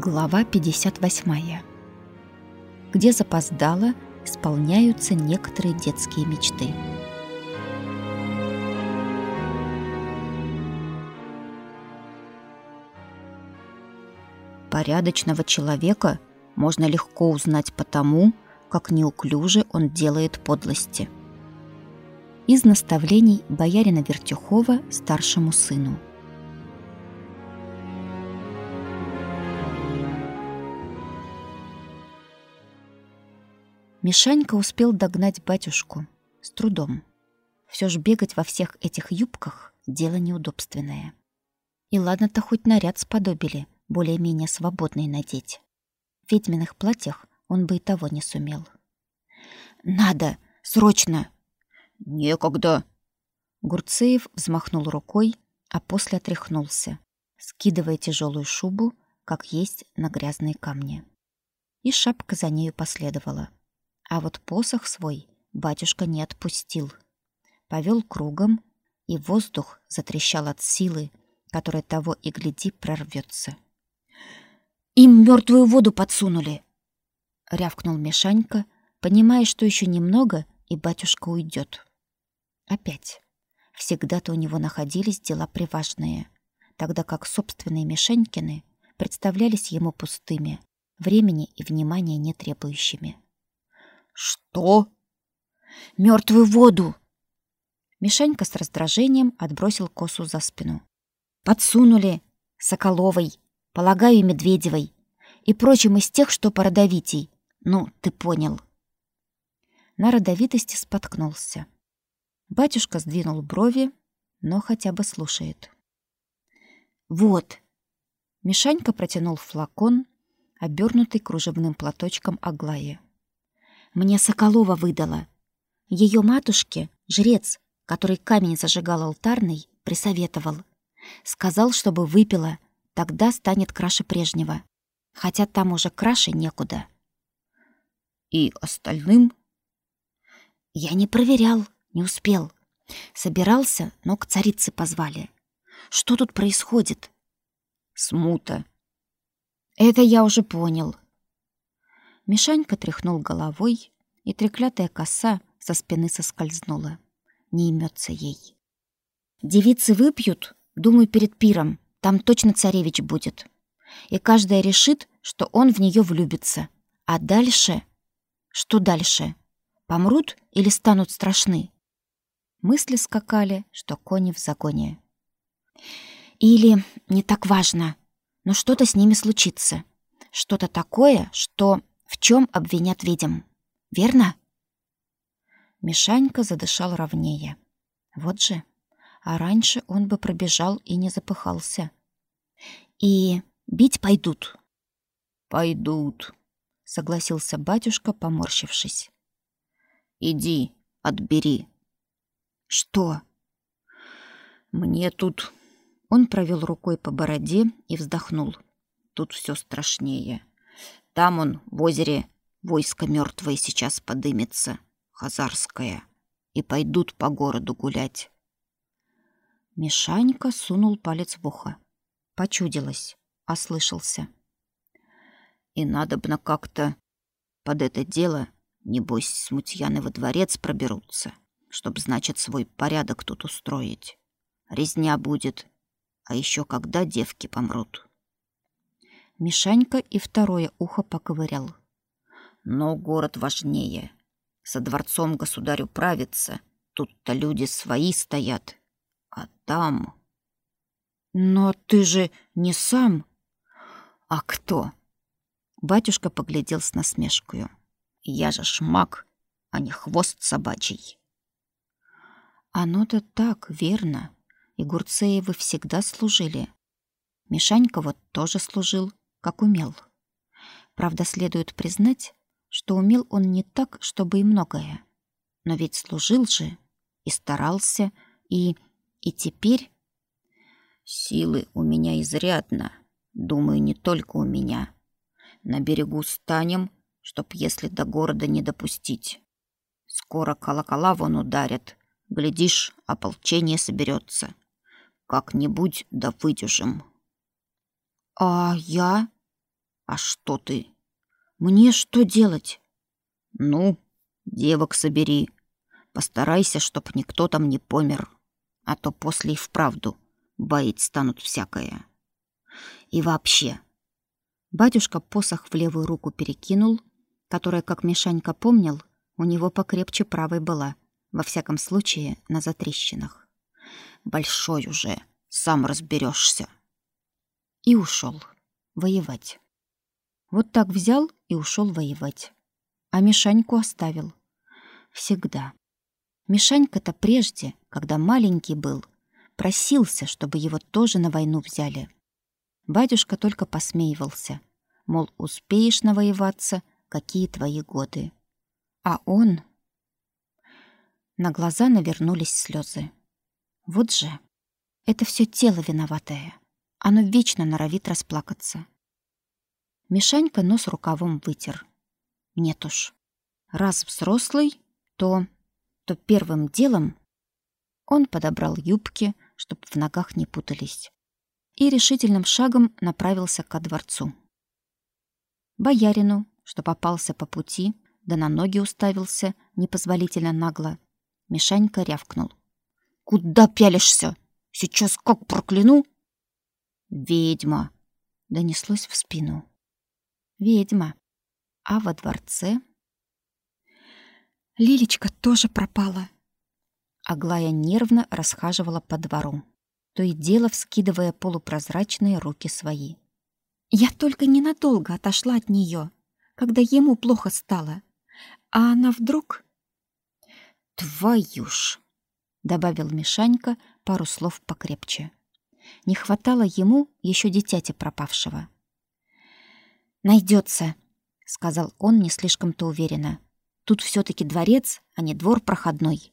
Глава 58. Где запоздало исполняются некоторые детские мечты. Порядочного человека можно легко узнать по тому, как неуклюже он делает подлости. Из наставлений боярина Вертюхова старшему сыну – Мишанька успел догнать батюшку с трудом. Все ж бегать во всех этих юбках — дело неудобственное. И ладно-то хоть наряд сподобили, более-менее свободный надеть. В ведьминых платьях он бы и того не сумел. «Надо! Срочно!» «Некогда!» Гурцеев взмахнул рукой, а после отряхнулся, скидывая тяжелую шубу, как есть на грязные камни. И шапка за нею последовала. А вот посох свой батюшка не отпустил. Повел кругом, и воздух затрещал от силы, которая того и гляди прорвется. «Им мертвую воду подсунули!» — рявкнул Мишанька, понимая, что еще немного, и батюшка уйдет. Опять. Всегда-то у него находились дела приважные, тогда как собственные Мишанькины представлялись ему пустыми, времени и внимания не требующими. Что? Мертвую воду. Мишанька с раздражением отбросил косу за спину. Подсунули Соколовой, полагаю, и Медведевой, и прочим из тех, что породовитей. Ну, ты понял. На родовитости споткнулся. Батюшка сдвинул брови, но хотя бы слушает. Вот. Мишанька протянул флакон, обернутый кружевным платочком Аглае мне Соколова выдала. Ее матушке жрец, который камень зажигал алтарный, присоветовал. Сказал, чтобы выпила, тогда станет краше прежнего. Хотя там уже краше некуда. И остальным? Я не проверял, не успел. Собирался, но к царице позвали. Что тут происходит? Смута. Это я уже понял. Мишанька тряхнул головой, и треклятая коса со спины соскользнула. Не имется ей. Девицы выпьют, думаю, перед пиром. Там точно царевич будет. И каждая решит, что он в нее влюбится. А дальше? Что дальше? Помрут или станут страшны? Мысли скакали, что кони в загоне. Или не так важно, но что-то с ними случится. Что-то такое, что в чем обвинят ведьм. Верно? Мишанька задышал ровнее. Вот же, а раньше он бы пробежал и не запыхался. И бить пойдут. Пойдут, согласился батюшка, поморщившись. Иди, отбери. Что? Мне тут Он провел рукой по бороде и вздохнул. Тут все страшнее. Там он, в озере, войско мертвое сейчас подымется, хазарское, и пойдут по городу гулять. Мишанька сунул палец в ухо. Почудилось, ослышался. И надобно как-то под это дело, небось, смутьяны во дворец проберутся, чтоб, значит, свой порядок тут устроить. Резня будет, а еще когда девки помрут. Мишанька и второе ухо поковырял. Но город важнее. Со дворцом государю правится. Тут-то люди свои стоят. А там... Но ты же не сам. А кто? Батюшка поглядел с насмешкою. Я же шмак, а не хвост собачий. Оно-то так, верно. И Гурцеевы всегда служили. Мишанька вот тоже служил, как умел. Правда, следует признать, что умел он не так, чтобы и многое. Но ведь служил же и старался, и... и теперь... Силы у меня изрядно. Думаю, не только у меня. На берегу станем, чтоб, если до города не допустить. Скоро колокола вон ударят. Глядишь, ополчение соберется. Как-нибудь да выдержим. «А я?» А что ты? Мне что делать? Ну, девок собери. Постарайся, чтоб никто там не помер. А то после и вправду боить станут всякое. И вообще. Батюшка посох в левую руку перекинул, которая, как Мишанька помнил, у него покрепче правой была, во всяком случае, на затрещинах. Большой уже, сам разберешься. И ушел воевать. Вот так взял и ушел воевать. А Мишаньку оставил. Всегда. Мишанька-то прежде, когда маленький был, просился, чтобы его тоже на войну взяли. Батюшка только посмеивался, мол, успеешь навоеваться, какие твои годы. А он... На глаза навернулись слезы. Вот же, это все тело виноватое. Оно вечно норовит расплакаться. Мишанька нос рукавом вытер. Нет уж. Раз взрослый, то... то первым делом он подобрал юбки, чтобы в ногах не путались, и решительным шагом направился ко дворцу. Боярину, что попался по пути, да на ноги уставился непозволительно нагло, Мишанька рявкнул. «Куда пялишься? Сейчас как прокляну!» «Ведьма!» — донеслось в спину ведьма. А во дворце Лилечка тоже пропала. Аглая нервно расхаживала по двору, то и дело вскидывая полупрозрачные руки свои. Я только ненадолго отошла от нее, когда ему плохо стало. А она вдруг... «Твою ж!» — добавил Мишанька пару слов покрепче. Не хватало ему еще дитяти пропавшего. Найдется, сказал он не слишком-то уверенно. Тут все таки дворец, а не двор проходной.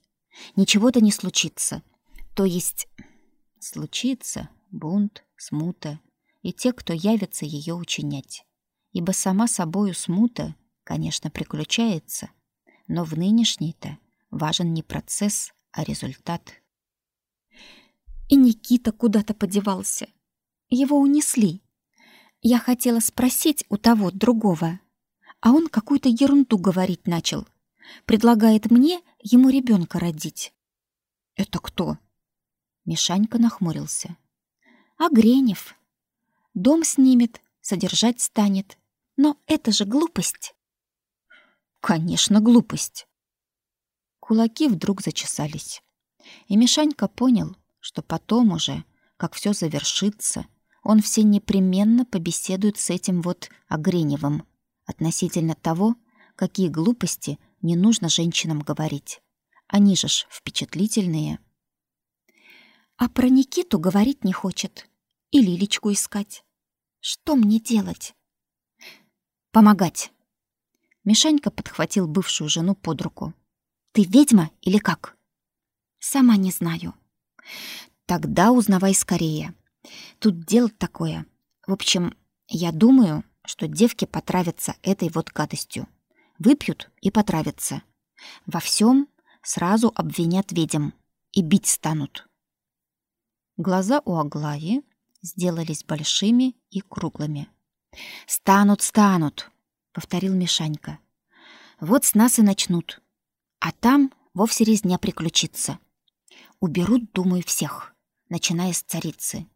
Ничего-то не случится. То есть случится бунт, смута и те, кто явится ее учинять. Ибо сама собою смута, конечно, приключается, но в нынешней-то важен не процесс, а результат. И Никита куда-то подевался. Его унесли. Я хотела спросить у того другого, а он какую-то ерунду говорить начал. Предлагает мне ему ребенка родить. Это кто? Мишанька нахмурился. А Гренев. Дом снимет, содержать станет. Но это же глупость. Конечно, глупость. Кулаки вдруг зачесались. И Мишанька понял, что потом уже, как все завершится, он все непременно побеседует с этим вот Огреневым относительно того, какие глупости не нужно женщинам говорить. Они же ж впечатлительные. А про Никиту говорить не хочет. И Лилечку искать. Что мне делать? Помогать. Мишанька подхватил бывшую жену под руку. Ты ведьма или как? Сама не знаю. Тогда узнавай скорее. Тут дело такое. В общем, я думаю, что девки потравятся этой вот гадостью. Выпьют и потравятся. Во всем сразу обвинят ведьм и бить станут. Глаза у Аглаи сделались большими и круглыми. «Станут, станут!» — повторил Мишанька. «Вот с нас и начнут. А там вовсе резня приключится. Уберут, думаю, всех, начиная с царицы.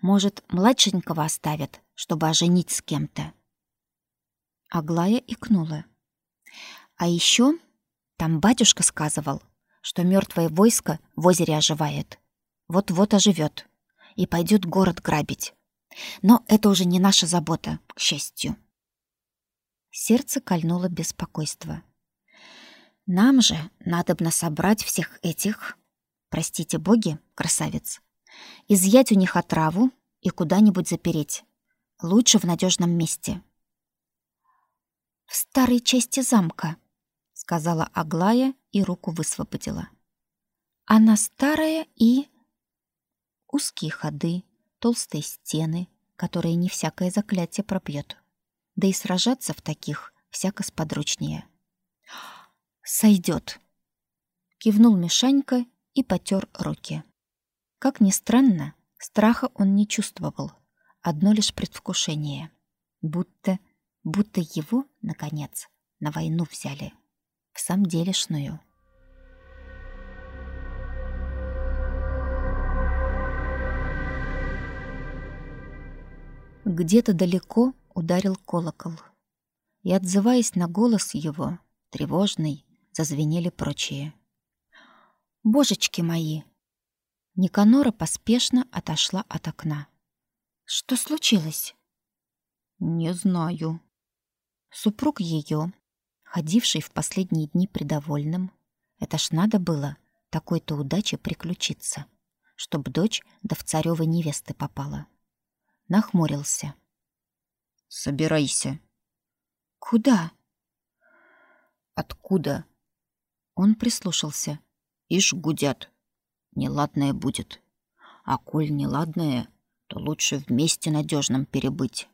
Может, младшенького оставят, чтобы оженить с кем-то. Аглая икнула. А еще там батюшка сказывал, что мертвое войско в озере оживает. Вот-вот оживет и пойдет город грабить. Но это уже не наша забота, к счастью. Сердце кольнуло беспокойство. Нам же надобно собрать всех этих, простите боги, красавиц, изъять у них отраву и куда-нибудь запереть. Лучше в надежном месте. В старой части замка, сказала Аглая и руку высвободила. Она старая и узкие ходы, толстые стены, которые не всякое заклятие пробьет. Да и сражаться в таких всяко сподручнее. Сойдет. Кивнул Мишанька и потер руки. Как ни странно, страха он не чувствовал, одно лишь предвкушение. Будто, будто его, наконец, на войну взяли. В самом делешную. Где-то далеко ударил колокол. И, отзываясь на голос его, тревожный, зазвенели прочие. «Божечки мои!» Никанора поспешно отошла от окна. «Что случилось?» «Не знаю». Супруг ее, ходивший в последние дни придовольным, это ж надо было такой-то удаче приключиться, чтоб дочь до в царёвой невесты попала. Нахмурился. «Собирайся». «Куда?» «Откуда?» Он прислушался. «Ишь, гудят. Неладное будет. А коль неладное, то лучше вместе надежным перебыть».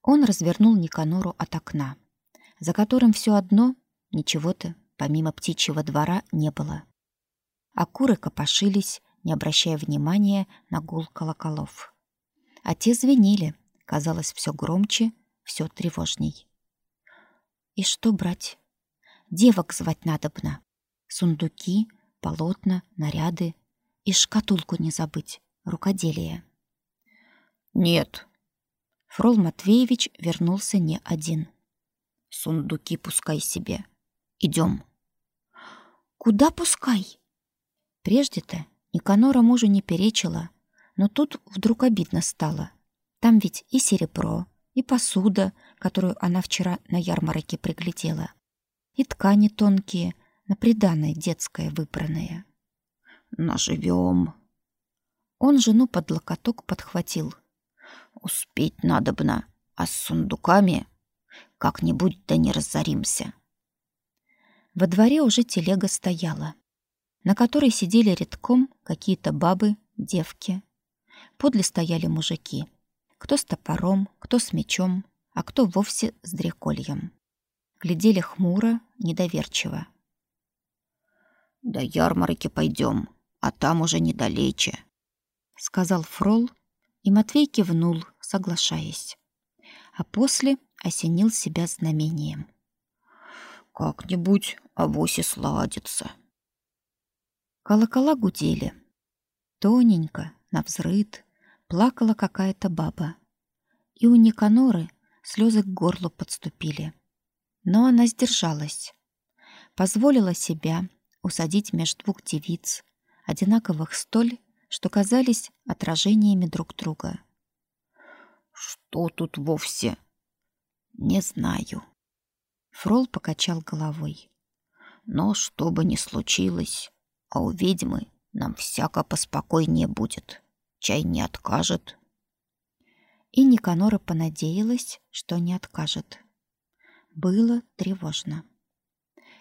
Он развернул Никанору от окна, за которым все одно ничего-то помимо птичьего двора не было. А куры копошились, не обращая внимания на гул колоколов. А те звенели, казалось, все громче, все тревожней. И что брать? Девок звать надобно. Сундуки, полотна, наряды. И шкатулку не забыть, рукоделие. «Нет». Фрол Матвеевич вернулся не один. «Сундуки пускай себе. Идем». «Куда пускай?» Прежде-то Никанора мужу не перечила, но тут вдруг обидно стало. Там ведь и серебро, и посуда, которую она вчера на ярмарке приглядела, и ткани тонкие, на приданое детское выбранное. «Наживем!» Он жену под локоток подхватил. «Успеть надобно, а с сундуками как-нибудь да не разоримся». Во дворе уже телега стояла, на которой сидели редком какие-то бабы, девки. Подле стояли мужики — кто с топором, кто с мечом, а кто вовсе с дрекольем. Глядели хмуро, недоверчиво. «До ярмарки пойдем, а там уже недалече», — сказал Фрол, и Матвей кивнул, соглашаясь. А после осенил себя знамением. «Как-нибудь авось и сладится». Колокола гудели. Тоненько, навзрыд, плакала какая-то баба. И у Никаноры слезы к горлу подступили. Но она сдержалась. Позволила себя усадить меж двух девиц, одинаковых столь, что казались отражениями друг друга. «Что тут вовсе?» «Не знаю». Фрол покачал головой. «Но что бы ни случилось, а у ведьмы нам всяко поспокойнее будет». Чай не откажет. И Никанора понадеялась, что не откажет. Было тревожно.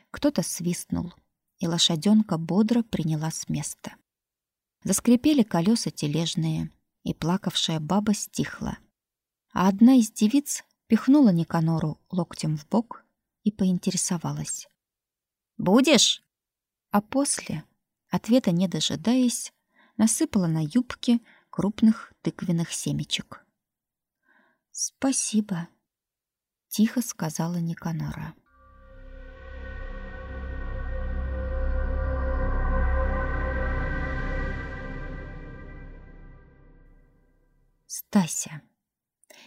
Кто-то свистнул, и лошаденка бодро приняла с места. Заскрипели колеса тележные, и плакавшая баба стихла. А одна из девиц пихнула Никанору локтем в бок и поинтересовалась. «Будешь?» А после, ответа не дожидаясь, насыпала на юбки крупных тыквенных семечек. «Спасибо», — тихо сказала Никанора. Стася.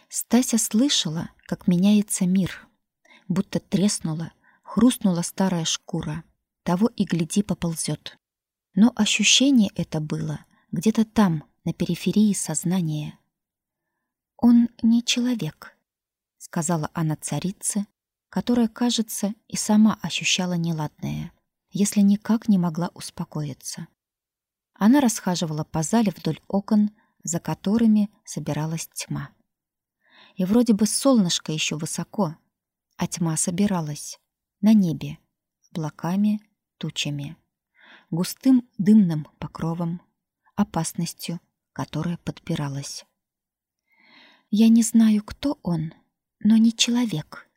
Стася слышала, как меняется мир, будто треснула, хрустнула старая шкура. Того и гляди поползет. Но ощущение это было где-то там, на периферии сознания. «Он не человек», — сказала она царице, которая, кажется, и сама ощущала неладное, если никак не могла успокоиться. Она расхаживала по зале вдоль окон, за которыми собиралась тьма. И вроде бы солнышко еще высоко, а тьма собиралась на небе, облаками, тучами густым дымным покровом, опасностью, которая подпиралась. Я не знаю, кто он, но не человек,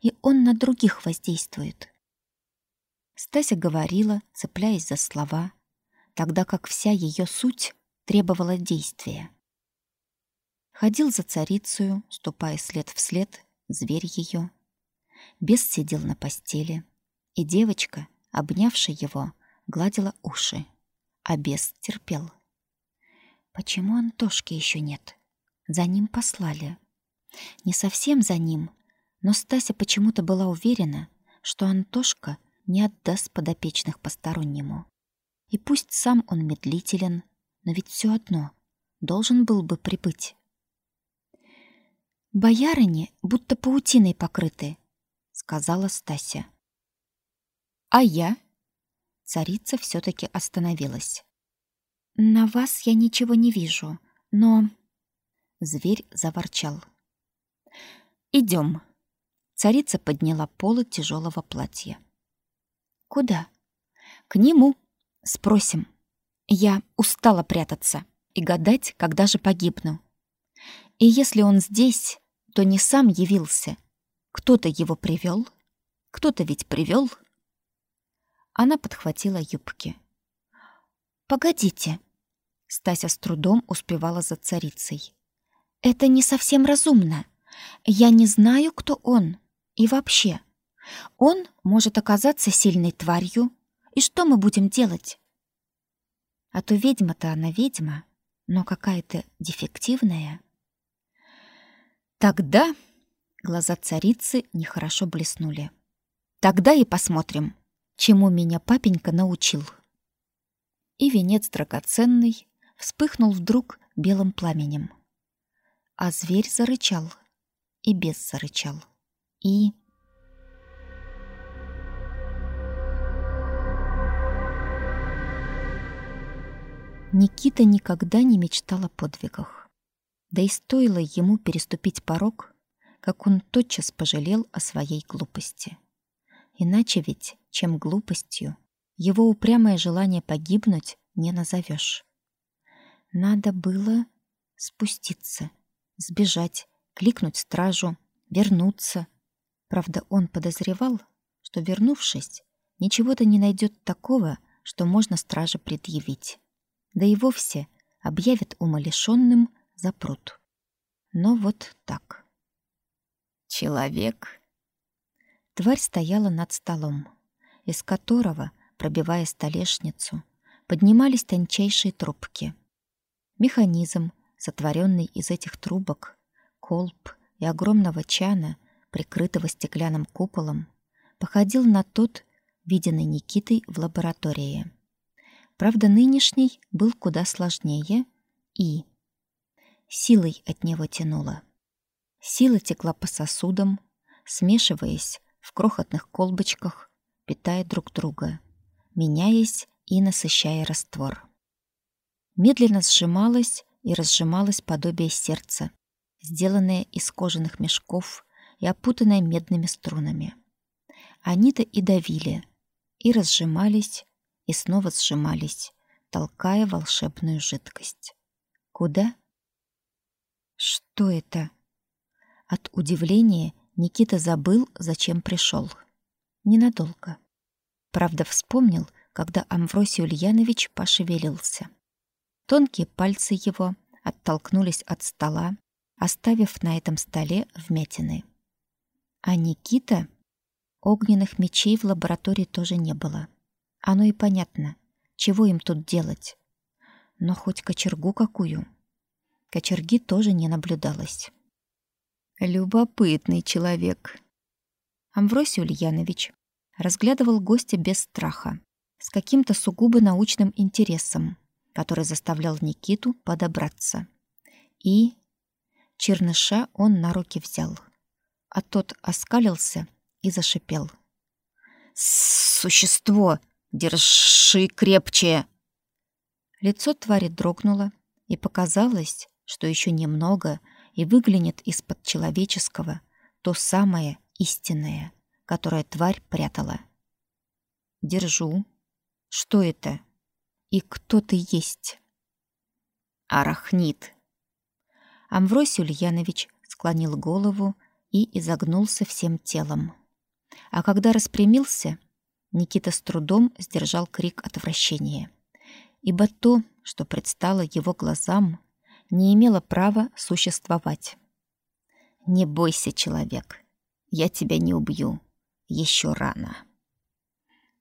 и он на других воздействует. Стася говорила, цепляясь за слова, тогда как вся ее суть требовала действия. Ходил за царицею, ступая след в след, зверь ее. Бес сидел на постели, и девочка, обнявшая его, гладила уши, а бес терпел. Почему Антошки еще нет? За ним послали. Не совсем за ним, но Стася почему-то была уверена, что Антошка не отдаст подопечных постороннему. И пусть сам он медлителен, но ведь все одно должен был бы прибыть. «Боярыни будто паутиной покрыты», — сказала Стася. «А я?» Царица все таки остановилась. «На вас я ничего не вижу, но...» Зверь заворчал. Идем. Царица подняла полы тяжелого платья. «Куда?» «К нему. Спросим. Я устала прятаться и гадать, когда же погибну. И если он здесь, то не сам явился. Кто-то его привел, кто-то ведь привел. Она подхватила юбки. «Погодите!» Стася с трудом успевала за царицей. «Это не совсем разумно. Я не знаю, кто он. И вообще, он может оказаться сильной тварью. И что мы будем делать?» А то ведьма-то она ведьма, но какая-то дефективная. Тогда глаза царицы нехорошо блеснули. Тогда и посмотрим, чему меня папенька научил и венец драгоценный вспыхнул вдруг белым пламенем. А зверь зарычал, и бес зарычал, и... Никита никогда не мечтал о подвигах. Да и стоило ему переступить порог, как он тотчас пожалел о своей глупости. Иначе ведь, чем глупостью, его упрямое желание погибнуть не назовешь. Надо было спуститься, сбежать, кликнуть стражу, вернуться. Правда, он подозревал, что, вернувшись, ничего-то не найдет такого, что можно страже предъявить. Да и вовсе объявят умалишенным за пруд. Но вот так. Человек. Тварь стояла над столом, из которого пробивая столешницу, поднимались тончайшие трубки. Механизм, сотворенный из этих трубок, колб и огромного чана, прикрытого стеклянным куполом, походил на тот, виденный Никитой в лаборатории. Правда, нынешний был куда сложнее и силой от него тянуло. Сила текла по сосудам, смешиваясь в крохотных колбочках, питая друг друга меняясь и насыщая раствор. Медленно сжималось и разжималось подобие сердца, сделанное из кожаных мешков и опутанное медными струнами. Они-то и давили, и разжимались, и снова сжимались, толкая волшебную жидкость. Куда? Что это? От удивления Никита забыл, зачем пришел. Ненадолго. Правда, вспомнил, когда Амвросий Ульянович пошевелился. Тонкие пальцы его оттолкнулись от стола, оставив на этом столе вмятины. А Никита... Огненных мечей в лаборатории тоже не было. Оно и понятно, чего им тут делать. Но хоть кочергу какую. Кочерги тоже не наблюдалось. Любопытный человек. Амвросий Ульянович разглядывал гостя без страха, с каким-то сугубо научным интересом, который заставлял Никиту подобраться. И черныша он на руки взял, а тот оскалился и зашипел. «Существо! Держи крепче!» Лицо твари дрогнуло, и показалось, что еще немного и выглянет из-под человеческого то самое истинное — которое тварь прятала. Держу. Что это? И кто ты есть? Арахнит. Амвросий Ульянович склонил голову и изогнулся всем телом. А когда распрямился, Никита с трудом сдержал крик отвращения. Ибо то, что предстало его глазам, не имела права существовать. «Не бойся, человек, я тебя не убью. Еще рано».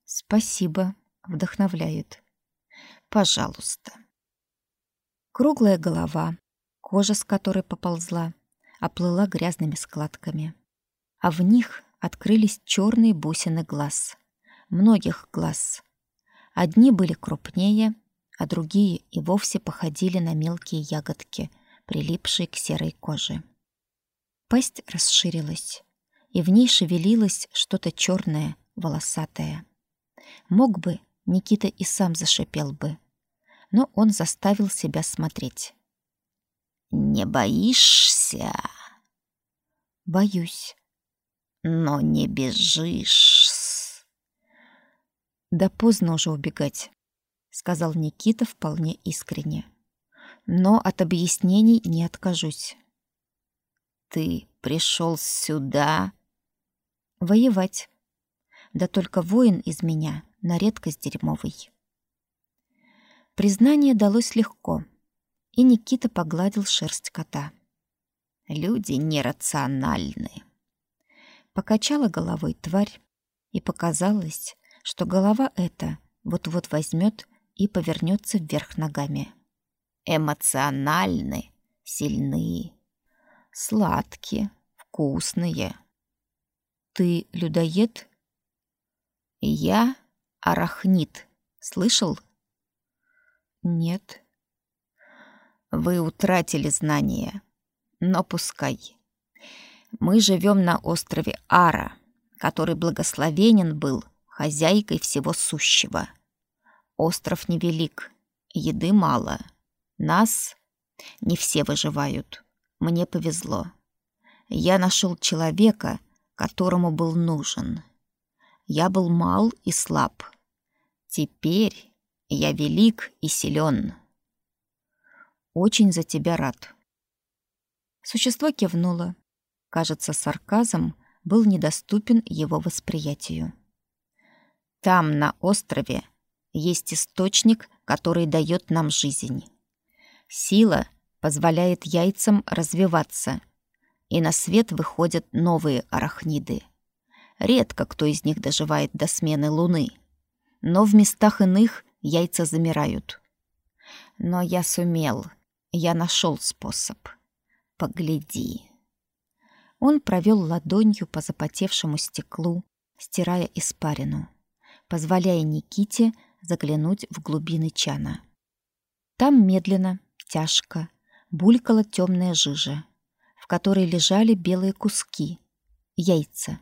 «Спасибо», — вдохновляет. «Пожалуйста». Круглая голова, кожа с которой поползла, оплыла грязными складками. А в них открылись черные бусины глаз. Многих глаз. Одни были крупнее, а другие и вовсе походили на мелкие ягодки, прилипшие к серой коже. Пасть расширилась, и в ней шевелилось что-то черное, волосатое. Мог бы, Никита и сам зашипел бы, но он заставил себя смотреть. «Не боишься?» «Боюсь». «Но не бежишь». «Да поздно уже убегать», — сказал Никита вполне искренне. «Но от объяснений не откажусь». «Ты пришел сюда?» «Воевать. Да только воин из меня на редкость дерьмовый». Признание далось легко, и Никита погладил шерсть кота. «Люди нерациональны». Покачала головой тварь, и показалось, что голова эта вот-вот возьмет и повернется вверх ногами. «Эмоциональны, сильные, сладкие, вкусные». «Ты людоед?» «Я арахнит. Слышал?» Нет. Вы утратили знания. Но пускай. Мы живем на острове Ара, который благословенен был хозяйкой всего сущего. Остров невелик, еды мало. Нас не все выживают. Мне повезло. Я нашел человека, которому был нужен. Я был мал и слаб. Теперь я велик и силен. Очень за тебя рад. Существо кивнуло. Кажется, сарказм был недоступен его восприятию. Там, на острове, есть источник, который дает нам жизнь. Сила позволяет яйцам развиваться, и на свет выходят новые арахниды. Редко кто из них доживает до смены луны, но в местах иных яйца замирают. Но я сумел, я нашел способ. Погляди. Он провел ладонью по запотевшему стеклу, стирая испарину, позволяя Никите заглянуть в глубины чана. Там медленно, тяжко булькала темная жижа, в которой лежали белые куски, яйца.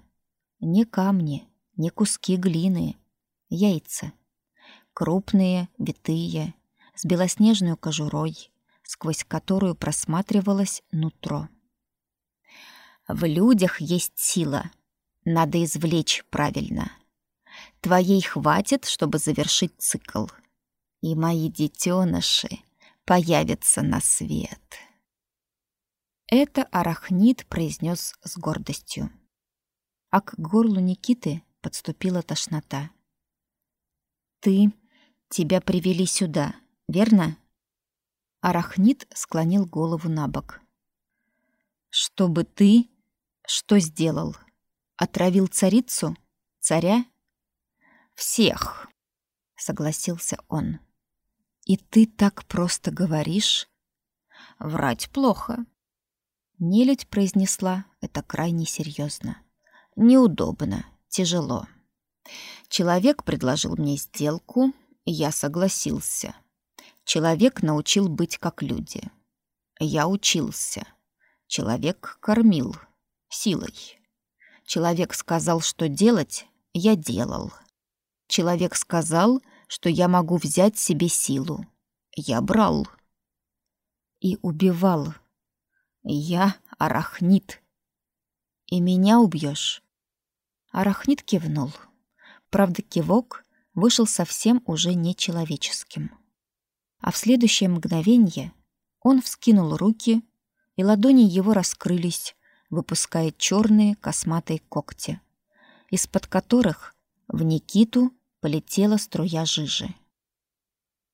Не камни, не куски глины, яйца крупные, витые, с белоснежной кожурой, сквозь которую просматривалось нутро. В людях есть сила. Надо извлечь правильно. Твоей хватит, чтобы завершить цикл. И мои детеныши появятся на свет. Это арахнит произнес с гордостью. А к горлу Никиты подступила тошнота. Ты Тебя привели сюда, верно? Арахнит склонил голову на бок. Чтобы ты что сделал? Отравил царицу? Царя? Всех, согласился он. И ты так просто говоришь? Врать плохо. Нелядь произнесла это крайне серьезно. Неудобно, тяжело. Человек предложил мне сделку, я согласился. Человек научил быть как люди. Я учился. Человек кормил. Силой. Человек сказал, что делать, я делал. Человек сказал, что я могу взять себе силу. Я брал. И убивал. Я арахнит. И меня убьешь. Арахнит кивнул. Правда, кивок вышел совсем уже нечеловеческим. А в следующее мгновение он вскинул руки, и ладони его раскрылись, выпуская черные косматые когти, из-под которых в Никиту полетела струя жижи.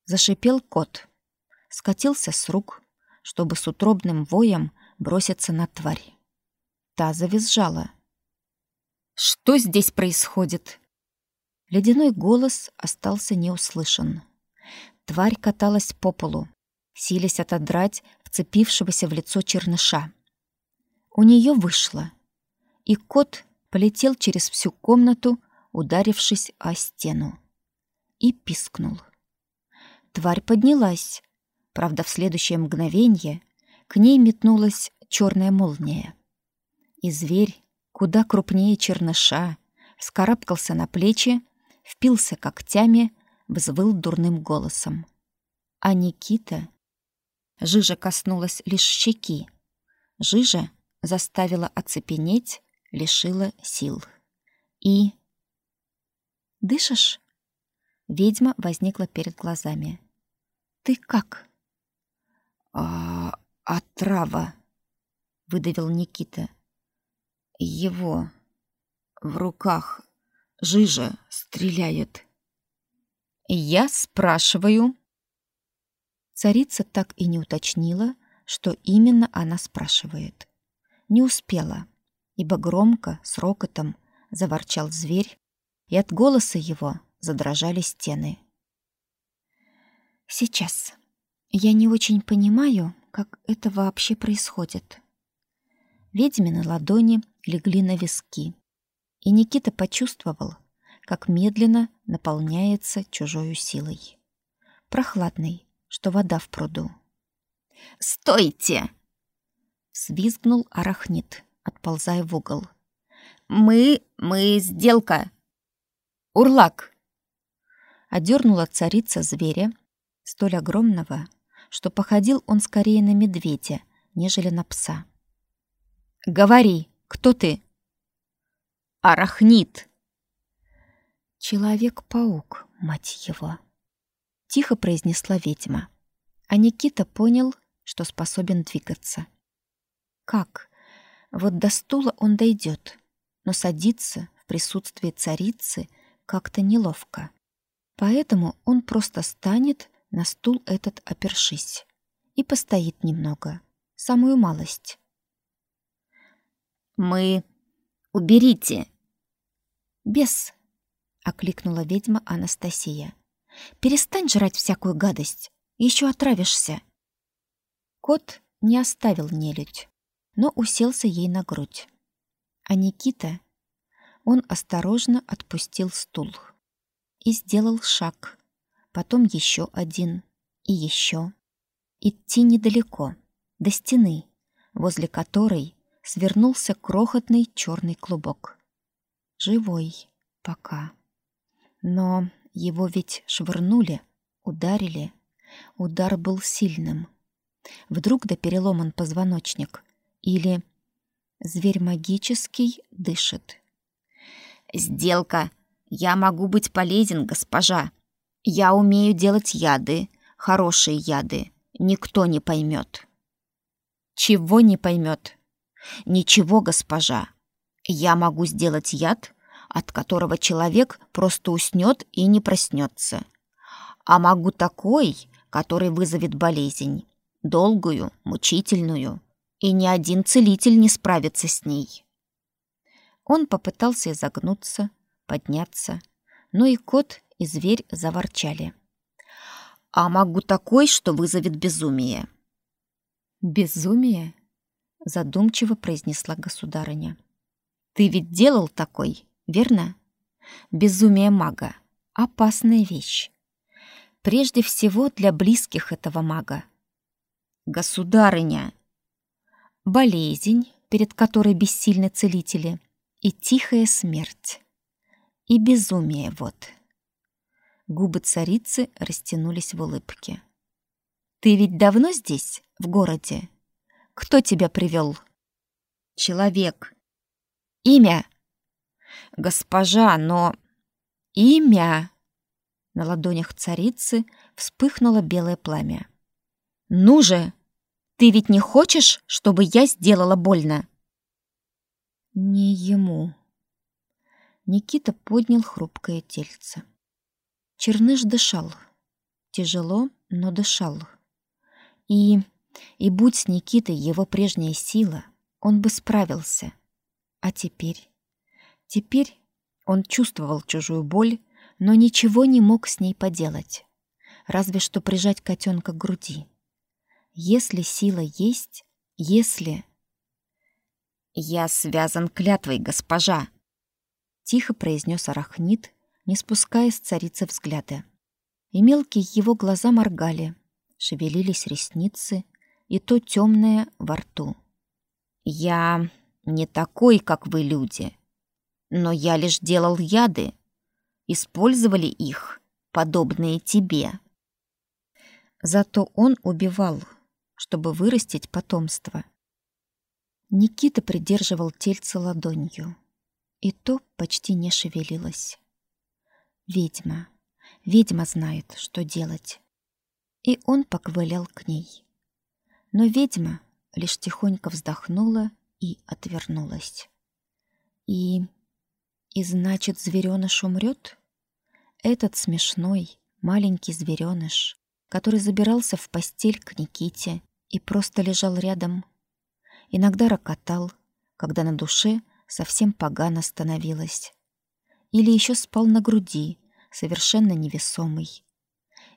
Зашипел кот, скатился с рук, чтобы с утробным воем броситься на тварь. Та завизжала. «Что здесь происходит?» Ледяной голос остался неуслышан. Тварь каталась по полу, силясь отодрать вцепившегося в лицо черныша. У нее вышло, и кот полетел через всю комнату, ударившись о стену, и пискнул. Тварь поднялась, правда, в следующее мгновение к ней метнулась черная молния. И зверь, куда крупнее черныша, вскарабкался на плечи, впился когтями, взвыл дурным голосом. А Никита... Жижа коснулась лишь щеки. Жижа заставила оцепенеть, лишила сил. И... «Дышишь?» Ведьма возникла перед глазами. «Ты как?» «А... отрава», — выдавил Никита. «Его в руках жижа стреляет». «Я спрашиваю». Царица так и не уточнила, что именно она спрашивает. Не успела, ибо громко, с рокотом, заворчал зверь, и от голоса его задрожали стены. «Сейчас. Я не очень понимаю, как это вообще происходит». Ведьмины ладони легли на виски, и Никита почувствовал, как медленно наполняется чужой силой. Прохладной, что вода в пруду. «Стойте!» — свизгнул арахнит, отползая в угол. «Мы... мы сделка!» «Урлак!» Одернула царица зверя, столь огромного, что походил он скорее на медведя, нежели на пса. «Говори, кто ты?» «Арахнит!» «Человек-паук, мать его!» — тихо произнесла ведьма. А Никита понял, что способен двигаться. Как? Вот до стула он дойдет, но садиться в присутствии царицы как-то неловко. Поэтому он просто станет на стул этот опершись и постоит немного, самую малость. «Мы... уберите!» «Бес!» окликнула ведьма Анастасия. Перестань жрать всякую гадость, еще отравишься. Кот не оставил нелюдь, но уселся ей на грудь. А Никита, он осторожно отпустил стул и сделал шаг, потом еще один и еще. Идти недалеко, до стены, возле которой свернулся крохотный черный клубок. Живой пока. Но его ведь швырнули, ударили. Удар был сильным. Вдруг да переломан позвоночник. Или зверь магический дышит. «Сделка. Я могу быть полезен, госпожа. Я умею делать яды, хорошие яды. Никто не поймет». «Чего не поймет?» «Ничего, госпожа. Я могу сделать яд, от которого человек просто уснет и не проснется. А могу такой, который вызовет болезнь, долгую, мучительную, и ни один целитель не справится с ней. Он попытался изогнуться, подняться, но и кот, и зверь заворчали. А могу такой, что вызовет безумие. Безумие? задумчиво произнесла государыня. Ты ведь делал такой? верно? Безумие мага — опасная вещь. Прежде всего для близких этого мага. Государыня. Болезнь, перед которой бессильны целители, и тихая смерть. И безумие вот. Губы царицы растянулись в улыбке. Ты ведь давно здесь, в городе? Кто тебя привел? Человек. Имя? «Госпожа, но...» «Имя!» На ладонях царицы вспыхнуло белое пламя. «Ну же! Ты ведь не хочешь, чтобы я сделала больно?» «Не ему». Никита поднял хрупкое тельце. Черныш дышал. Тяжело, но дышал. И И будь с Никитой его прежняя сила, он бы справился. А теперь? Теперь он чувствовал чужую боль, но ничего не мог с ней поделать. Разве что прижать котенка к груди. Если сила есть, если... «Я связан клятвой, госпожа!» Тихо произнес Арахнит, не спуская с царицы взгляда. И мелкие его глаза моргали, шевелились ресницы, и то темное во рту. «Я не такой, как вы, люди, но я лишь делал яды, использовали их, подобные тебе». Зато он убивал, чтобы вырастить потомство. Никита придерживал тельце ладонью, и то почти не шевелилось. Ведьма, ведьма знает, что делать. И он поковылял к ней. Но ведьма лишь тихонько вздохнула и отвернулась. И... и значит, зверёныш умрет? Этот смешной, маленький зверёныш, который забирался в постель к Никите и просто лежал рядом. Иногда рокотал, когда на душе совсем погано становилось. Или еще спал на груди, совершенно невесомый.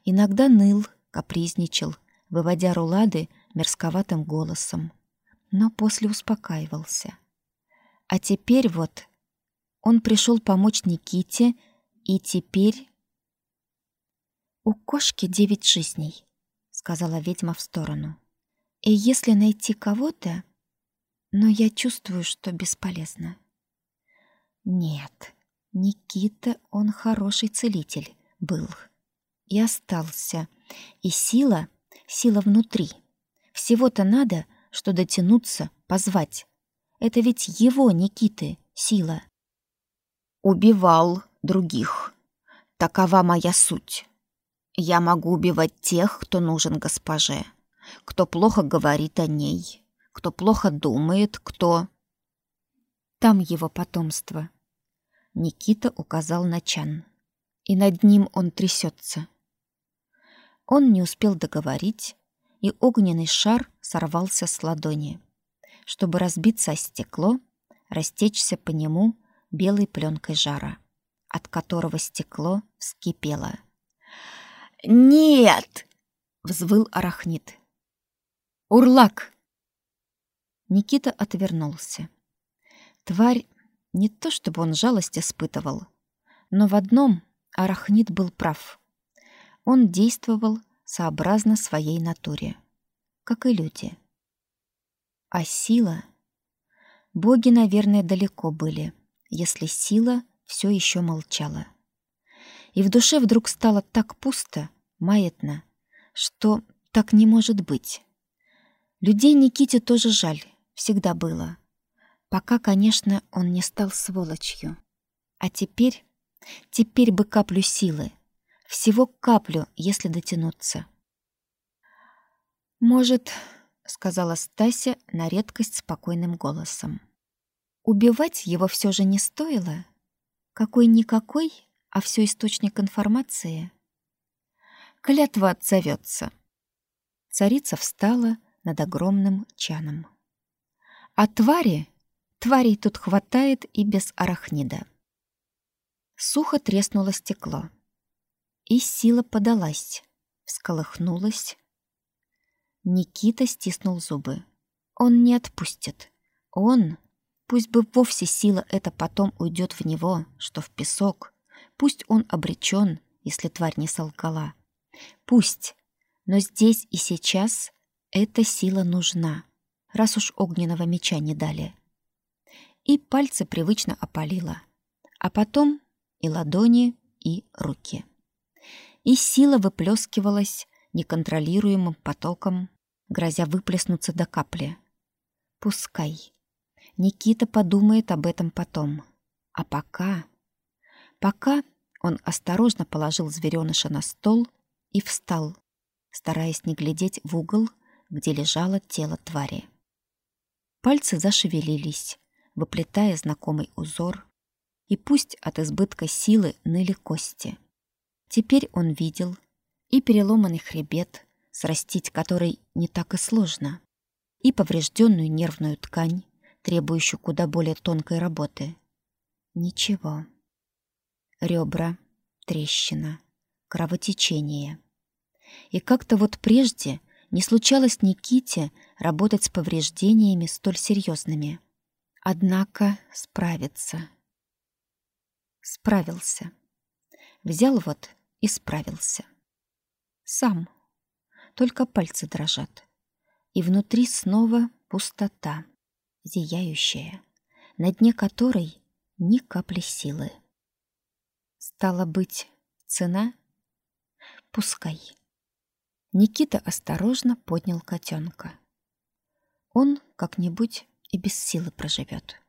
Иногда ныл, капризничал, выводя рулады мерзковатым голосом, но после успокаивался. А теперь вот он пришел помочь Никите, и теперь... «У кошки девять жизней», — сказала ведьма в сторону. «И если найти кого-то, но я чувствую, что бесполезно». «Нет, Никита, он хороший целитель был и остался, и сила, сила внутри». Всего-то надо, что дотянуться, позвать. Это ведь его, Никиты, сила. Убивал других. Такова моя суть. Я могу убивать тех, кто нужен госпоже, кто плохо говорит о ней, кто плохо думает, кто... Там его потомство. Никита указал на Чан. И над ним он трясется. Он не успел договорить, и огненный шар сорвался с ладони, чтобы разбиться о стекло, растечься по нему белой пленкой жара, от которого стекло вскипело. «Нет!» — взвыл арахнит. «Урлак!» Никита отвернулся. Тварь не то чтобы он жалость испытывал, но в одном арахнит был прав. Он действовал сообразно своей натуре, как и люди. А сила... Боги, наверное, далеко были, если сила все еще молчала. И в душе вдруг стало так пусто, маятно, что так не может быть. Людей Никите тоже жаль, всегда было. Пока, конечно, он не стал сволочью. А теперь... Теперь бы каплю силы, всего каплю, если дотянуться. «Может, — сказала Стася на редкость спокойным голосом, — убивать его все же не стоило? Какой-никакой, а все источник информации?» Клятва отзовется. Царица встала над огромным чаном. А твари, тварей тут хватает и без арахнида. Сухо треснуло стекло. И сила подалась, всколыхнулась. Никита стиснул зубы. Он не отпустит. Он, пусть бы вовсе сила эта потом уйдет в него, что в песок. Пусть он обречен, если тварь не солгала. Пусть, но здесь и сейчас эта сила нужна, раз уж огненного меча не дали. И пальцы привычно опалило, а потом и ладони, и руки и сила выплескивалась неконтролируемым потоком, грозя выплеснуться до капли. Пускай. Никита подумает об этом потом. А пока... Пока он осторожно положил зверёныша на стол и встал, стараясь не глядеть в угол, где лежало тело твари. Пальцы зашевелились, выплетая знакомый узор, и пусть от избытка силы ныли кости — Теперь он видел и переломанный хребет, срастить который не так и сложно, и поврежденную нервную ткань, требующую куда более тонкой работы. Ничего. Ребра, трещина, кровотечение. И как-то вот прежде не случалось Никите работать с повреждениями столь серьезными. Однако справиться. Справился. Взял вот и справился. Сам. Только пальцы дрожат. И внутри снова пустота, зияющая, на дне которой ни капли силы. Стало быть, цена? Пускай. Никита осторожно поднял котенка. Он как-нибудь и без силы проживет.